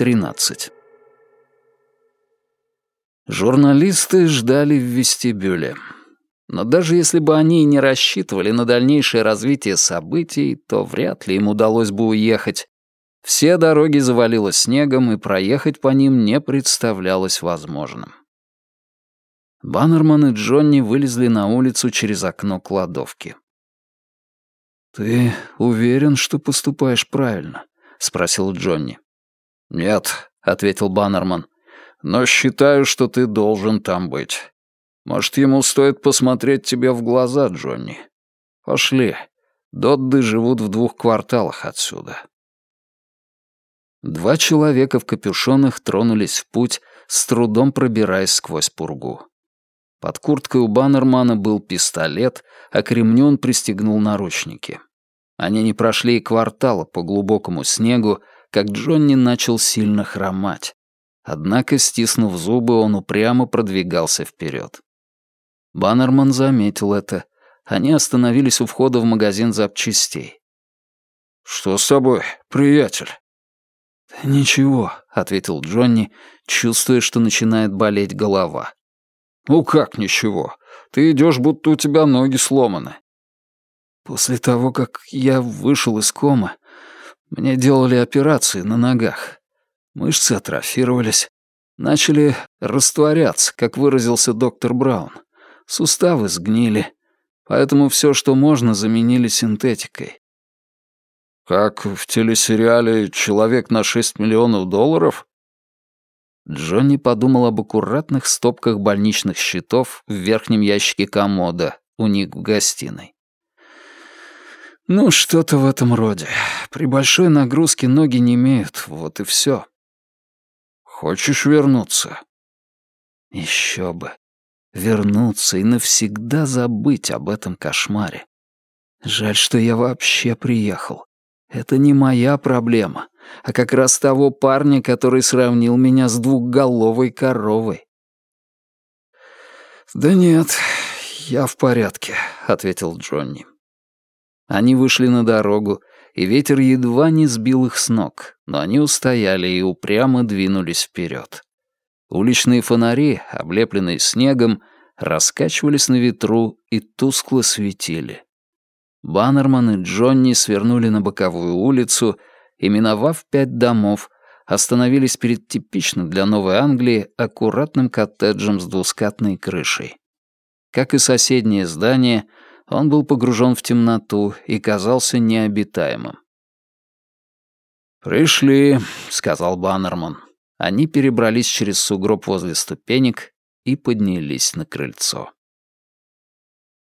13. Журналисты ждали в вестибюле. Но даже если бы они и не рассчитывали на дальнейшее развитие событий, то вряд ли им удалось бы уехать. Все дороги завалило снегом, и проехать по ним не представлялось возможным. Баннерман и Джонни вылезли на улицу через окно кладовки. «Ты уверен, что поступаешь правильно?» — спросил Джонни. «Нет», — ответил Баннерман, — «но считаю, что ты должен там быть. Может, ему стоит посмотреть тебе в глаза, Джонни? Пошли. Додды живут в двух кварталах отсюда». Два человека в капюшонах тронулись в путь, с трудом пробираясь сквозь пургу. Под курткой у Баннермана был пистолет, а к ремню он пристегнул наручники. Они не прошли и квартала по глубокому снегу, как Джонни начал сильно хромать. Однако, стиснув зубы, он упрямо продвигался вперед. Баннерман заметил это. Они остановились у входа в магазин запчастей. «Что с тобой, приятель?» «Ничего», — ответил Джонни, чувствуя, что начинает болеть голова. «Ну как ничего? Ты идешь, будто у тебя ноги сломаны». «После того, как я вышел из комы, мне делали операции на ногах. Мышцы атрофировались, начали растворяться, как выразился доктор Браун. Суставы сгнили, поэтому все, что можно, заменили синтетикой. «Как в телесериале «Человек на 6 миллионов долларов»?» Джонни подумал об аккуратных стопках больничных счетов в верхнем ящике комода у них в гостиной. Ну, что-то в этом роде. При большой нагрузке ноги не имеют, вот и все. Хочешь вернуться? Еще бы. Вернуться и навсегда забыть об этом кошмаре. Жаль, что я вообще приехал. Это не моя проблема, а как раз того парня, который сравнил меня с двухголовой коровой. «Да нет, я в порядке», — ответил Джонни. Они вышли на дорогу, и ветер едва не сбил их с ног, но они устояли и упрямо двинулись вперед. Уличные фонари, облепленные снегом, раскачивались на ветру и тускло светили. Баннерман и Джонни свернули на боковую улицу и, миновав пять домов, остановились перед типичным для Новой Англии аккуратным коттеджем с двускатной крышей. Как и соседнее здание — он был погружен в темноту и казался необитаемым. «Пришли», — сказал Баннерман. Они перебрались через сугроб возле ступенек и поднялись на крыльцо.